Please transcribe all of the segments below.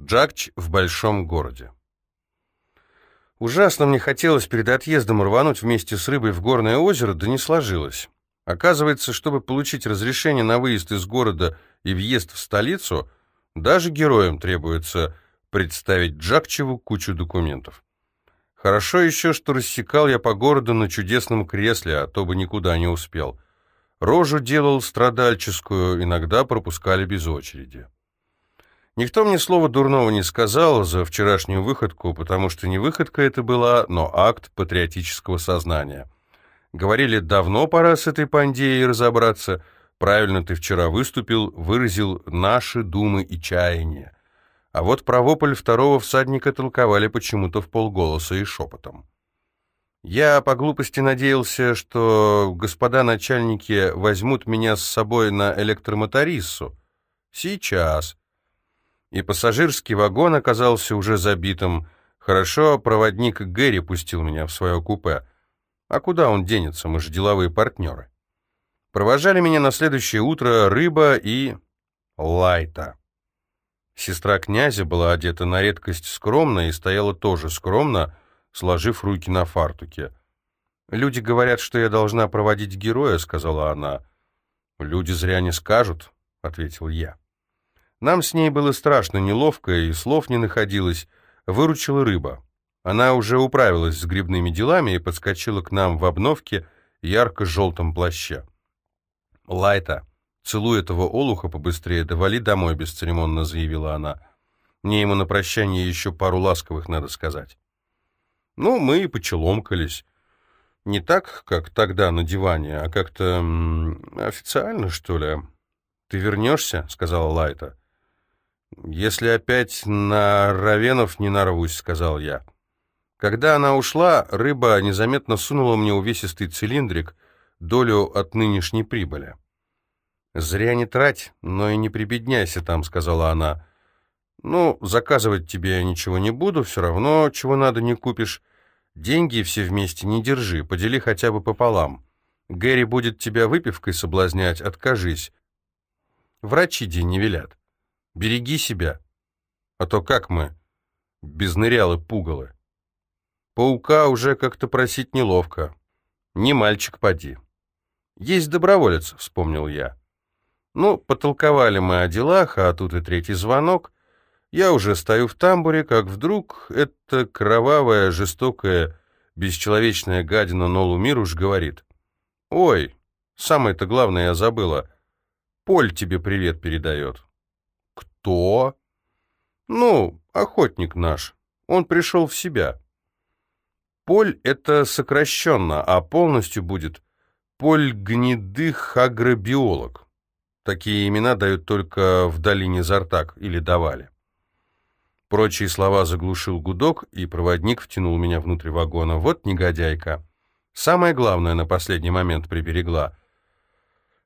Джакч в большом городе. Ужасно мне хотелось перед отъездом рвануть вместе с рыбой в горное озеро, да не сложилось. Оказывается, чтобы получить разрешение на выезд из города и въезд в столицу, даже героям требуется представить Джакчеву кучу документов. Хорошо еще, что рассекал я по городу на чудесном кресле, а то бы никуда не успел. Рожу делал страдальческую, иногда пропускали без очереди. Никто мне слова дурного не сказал за вчерашнюю выходку, потому что не выходка это была, но акт патриотического сознания. Говорили, давно пора с этой пандеей разобраться. Правильно ты вчера выступил, выразил наши думы и чаяния. А вот про вопль второго всадника толковали почему-то в полголоса и шепотом. Я по глупости надеялся, что господа начальники возьмут меня с собой на электромоториссу. Сейчас и пассажирский вагон оказался уже забитым. Хорошо, проводник Гэри пустил меня в свое купе. А куда он денется, мы же деловые партнеры. Провожали меня на следующее утро Рыба и Лайта. Сестра князя была одета на редкость скромно и стояла тоже скромно, сложив руки на фартуке. «Люди говорят, что я должна проводить героя», — сказала она. «Люди зря не скажут», — ответил я. Нам с ней было страшно неловко, и слов не находилось. Выручила рыба. Она уже управилась с грибными делами и подскочила к нам в обновке ярко-желтом плаще. «Лайта, целуй этого олуха побыстрее, да вали домой», — бесцеремонно заявила она. «Мне ему на прощание еще пару ласковых надо сказать». Ну, мы и почеломкались. Не так, как тогда на диване, а как-то официально, что ли. «Ты вернешься?» — сказала Лайта. «Если опять на Равенов не нарвусь», — сказал я. Когда она ушла, рыба незаметно сунула мне увесистый цилиндрик, долю от нынешней прибыли. «Зря не трать, но и не прибедняйся там», — сказала она. «Ну, заказывать тебе я ничего не буду, все равно чего надо не купишь. Деньги все вместе не держи, подели хотя бы пополам. Гэри будет тебя выпивкой соблазнять, откажись. Врачи день не велят». Береги себя, а то как мы, без нырялы пугалы. Паука уже как-то просить неловко. Не мальчик поди. Есть доброволец, вспомнил я. Ну, потолковали мы о делах, а тут и третий звонок. Я уже стою в тамбуре, как вдруг эта кровавая, жестокая, бесчеловечная гадина Нолу Мируш говорит. «Ой, самое-то главное я забыла. Поль тебе привет передает». «Кто?» «Ну, охотник наш. Он пришел в себя». Поль — это сокращенно, а полностью будет Поль Гнедых агробиолог. Такие имена дают только в долине Зартак или давали. Прочие слова заглушил гудок, и проводник втянул меня внутрь вагона. Вот негодяйка. Самое главное на последний момент приберегла.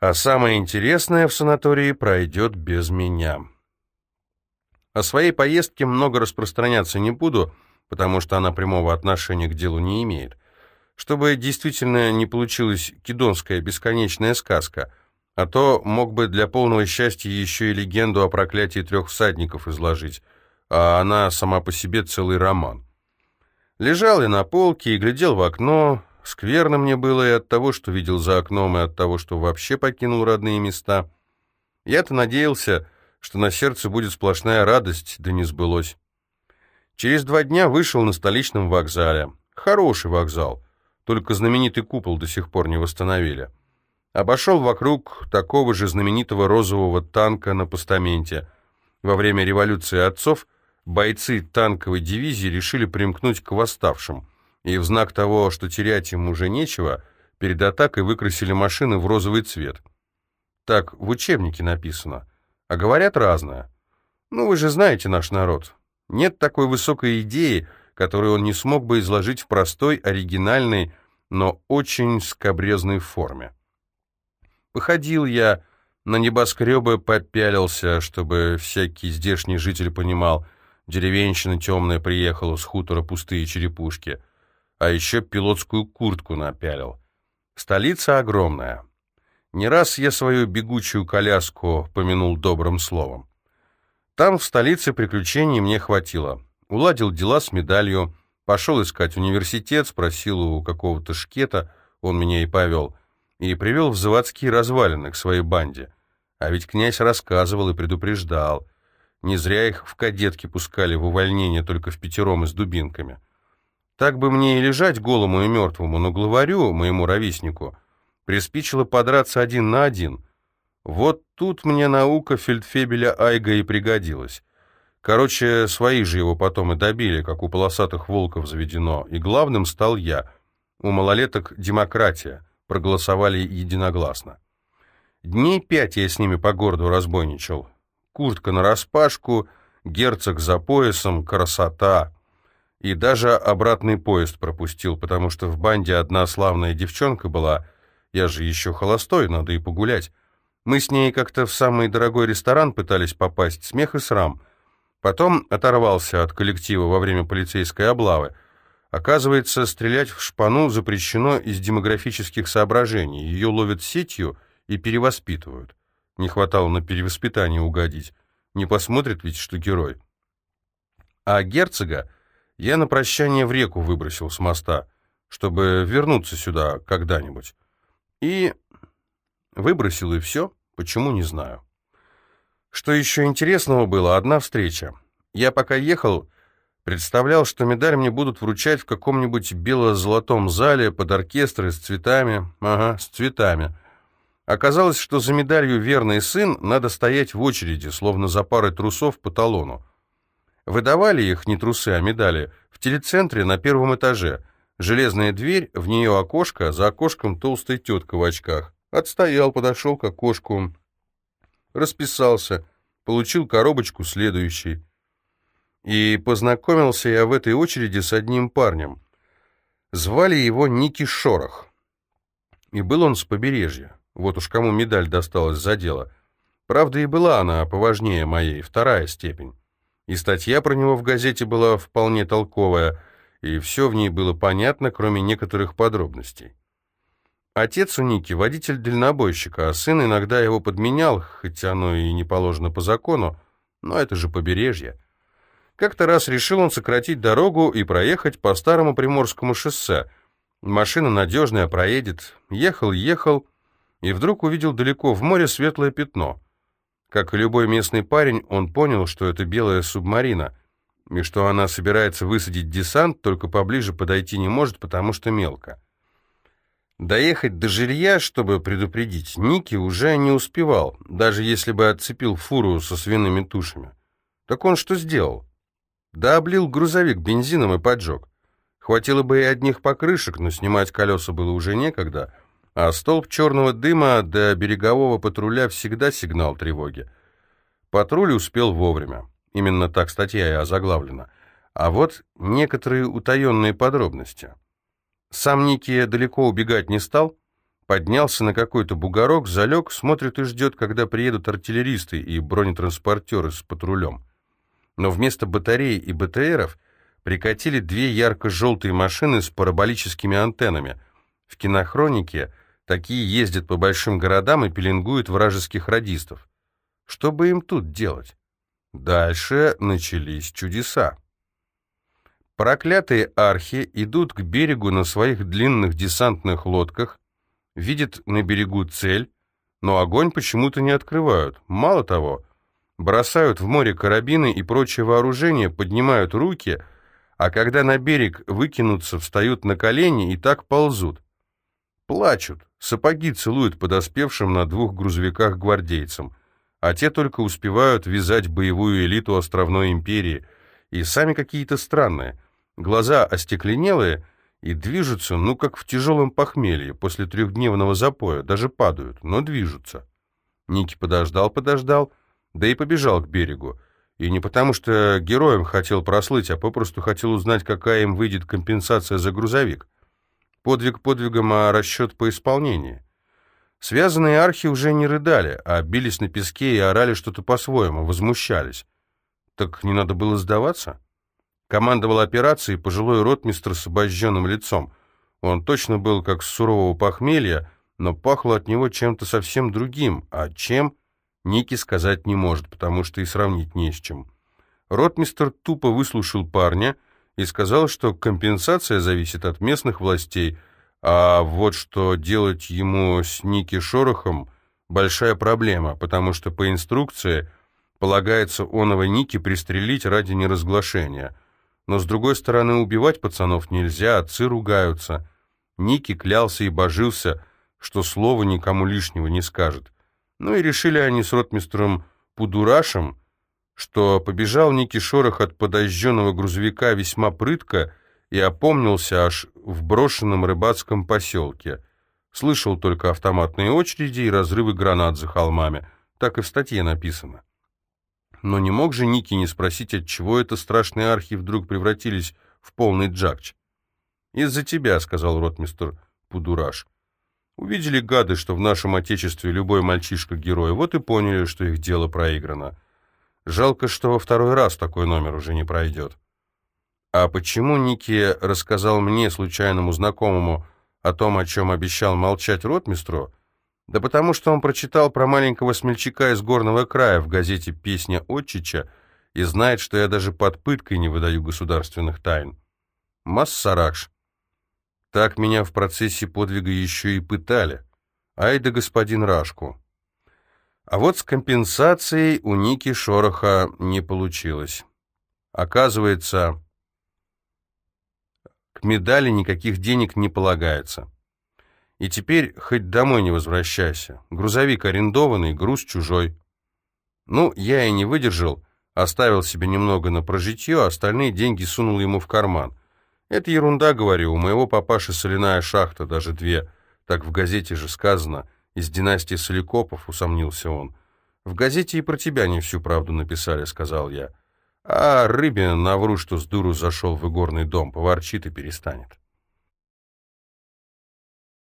А самое интересное в санатории пройдет без меня. О своей поездке много распространяться не буду, потому что она прямого отношения к делу не имеет. Чтобы действительно не получилась кидонская бесконечная сказка, а то мог бы для полного счастья еще и легенду о проклятии трех всадников изложить, а она сама по себе целый роман. Лежал я на полке и глядел в окно, скверно мне было и от того, что видел за окном, и от того, что вообще покинул родные места. Я-то надеялся что на сердце будет сплошная радость, да не сбылось. Через два дня вышел на столичном вокзале. Хороший вокзал, только знаменитый купол до сих пор не восстановили. Обошел вокруг такого же знаменитого розового танка на постаменте. Во время революции отцов бойцы танковой дивизии решили примкнуть к восставшим, и в знак того, что терять им уже нечего, перед атакой выкрасили машины в розовый цвет. Так в учебнике написано – а говорят разное. Ну, вы же знаете наш народ. Нет такой высокой идеи, которую он не смог бы изложить в простой, оригинальной, но очень скобрезной форме. Походил я, на небоскребы попялился, чтобы всякий здешний житель понимал, деревенщина темная приехала с хутора пустые черепушки, а еще пилотскую куртку напялил. Столица огромная, не раз я свою бегучую коляску помянул добрым словом. Там, в столице, приключений мне хватило. Уладил дела с медалью, пошел искать университет, спросил у какого-то шкета, он меня и повел, и привел в заводские развалины к своей банде. А ведь князь рассказывал и предупреждал. Не зря их в кадетки пускали в увольнение только в пятером и с дубинками. Так бы мне и лежать голому и мертвому, но главарю, моему ровеснику, приспичило подраться один на один. Вот тут мне наука фельдфебеля Айга и пригодилась. Короче, свои же его потом и добили, как у полосатых волков заведено, и главным стал я. У малолеток демократия, проголосовали единогласно. Дней пять я с ними по городу разбойничал. Куртка нараспашку, герцог за поясом, красота. И даже обратный поезд пропустил, потому что в банде одна славная девчонка была. Я же еще холостой, надо и погулять. Мы с ней как-то в самый дорогой ресторан пытались попасть, смех и срам. Потом оторвался от коллектива во время полицейской облавы. Оказывается, стрелять в шпану запрещено из демографических соображений. Ее ловят сетью и перевоспитывают. Не хватало на перевоспитание угодить. Не посмотрит ведь, что герой. А герцога я на прощание в реку выбросил с моста, чтобы вернуться сюда когда-нибудь. И выбросил, и все. Почему, не знаю. Что еще интересного было, одна встреча. Я пока ехал, представлял, что медаль мне будут вручать в каком-нибудь бело-золотом зале под оркестры с цветами. Ага, с цветами. Оказалось, что за медалью «Верный сын» надо стоять в очереди, словно за парой трусов по талону. Выдавали их, не трусы, а медали, в телецентре на первом этаже. Железная дверь, в нее окошко, за окошком толстая тетка в очках. Отстоял, подошел к окошку, расписался, получил коробочку следующий. И познакомился я в этой очереди с одним парнем. Звали его Ники Шорох. И был он с побережья. Вот уж кому медаль досталась за дело. Правда, и была она поважнее моей, вторая степень. И статья про него в газете была вполне толковая, и все в ней было понятно, кроме некоторых подробностей. Отец у Ники водитель дальнобойщика, а сын иногда его подменял, хотя оно и не положено по закону, но это же побережье. Как-то раз решил он сократить дорогу и проехать по старому Приморскому шоссе. Машина надежная, проедет. Ехал, ехал, и вдруг увидел далеко в море светлое пятно. Как и любой местный парень, он понял, что это белая субмарина, и что она собирается высадить десант, только поближе подойти не может, потому что мелко. Доехать до жилья, чтобы предупредить, Ники уже не успевал, даже если бы отцепил фуру со свиными тушами. Так он что сделал? Да облил грузовик бензином и поджег. Хватило бы и одних покрышек, но снимать колеса было уже некогда — а столб черного дыма до берегового патруля всегда сигнал тревоги. Патруль успел вовремя. Именно так статья и озаглавлена. А вот некоторые утаенные подробности. Сам Ники далеко убегать не стал, поднялся на какой-то бугорок, залег, смотрит и ждет, когда приедут артиллеристы и бронетранспортеры с патрулем. Но вместо батарей и БТРов прикатили две ярко-желтые машины с параболическими антеннами. В кинохронике – Такие ездят по большим городам и пеленгуют вражеских радистов. Что бы им тут делать? Дальше начались чудеса. Проклятые архи идут к берегу на своих длинных десантных лодках, видят на берегу цель, но огонь почему-то не открывают. Мало того, бросают в море карабины и прочее вооружение, поднимают руки, а когда на берег выкинутся, встают на колени и так ползут. Плачут, сапоги целуют подоспевшим на двух грузовиках гвардейцам, а те только успевают вязать боевую элиту островной империи, и сами какие-то странные, глаза остекленелые и движутся, ну, как в тяжелом похмелье, после трехдневного запоя, даже падают, но движутся. Ники подождал-подождал, да и побежал к берегу. И не потому, что героем хотел прослыть, а попросту хотел узнать, какая им выйдет компенсация за грузовик. Подвиг подвигом, а расчет по исполнению. Связанные архи уже не рыдали, а бились на песке и орали что-то по-своему, возмущались. Так не надо было сдаваться? Командовал операцией пожилой ротмистр с обожженным лицом. Он точно был как с сурового похмелья, но пахло от него чем-то совсем другим, а чем Ники сказать не может, потому что и сравнить не с чем. Ротмистер тупо выслушал парня и сказал, что компенсация зависит от местных властей, а вот что делать ему с Ники Шорохом – большая проблема, потому что по инструкции полагается оного Ники пристрелить ради неразглашения. Но, с другой стороны, убивать пацанов нельзя, отцы ругаются. Ники клялся и божился, что слова никому лишнего не скажет. Ну и решили они с ротмистром Пудурашем, что побежал Ники Шорох от подожженного грузовика весьма прытко и опомнился аж в брошенном рыбацком поселке. Слышал только автоматные очереди и разрывы гранат за холмами. Так и в статье написано. Но не мог же Ники не спросить, от чего это страшные архи вдруг превратились в полный джакч. «Из-за тебя», — сказал ротмистр Пудураш. «Увидели гады, что в нашем отечестве любой мальчишка герой, вот и поняли, что их дело проиграно». Жалко, что во второй раз такой номер уже не пройдет. А почему Ники рассказал мне, случайному знакомому, о том, о чем обещал молчать ротмистру? Да потому что он прочитал про маленького смельчака из горного края в газете «Песня Отчича» и знает, что я даже под пыткой не выдаю государственных тайн. Массаракш. Так меня в процессе подвига еще и пытали. Ай да господин Рашку. А вот с компенсацией у Ники Шороха не получилось. Оказывается, медали никаких денег не полагается. И теперь хоть домой не возвращайся. Грузовик арендованный, груз чужой. Ну, я и не выдержал, оставил себе немного на прожитье, а остальные деньги сунул ему в карман. Это ерунда, говорю, у моего папаши соляная шахта, даже две. Так в газете же сказано — из династии Соликопов, усомнился он. В газете и про тебя не всю правду написали, сказал я. А Рыбин навру, что с дуру зашел в игорный дом, поворчит и перестанет.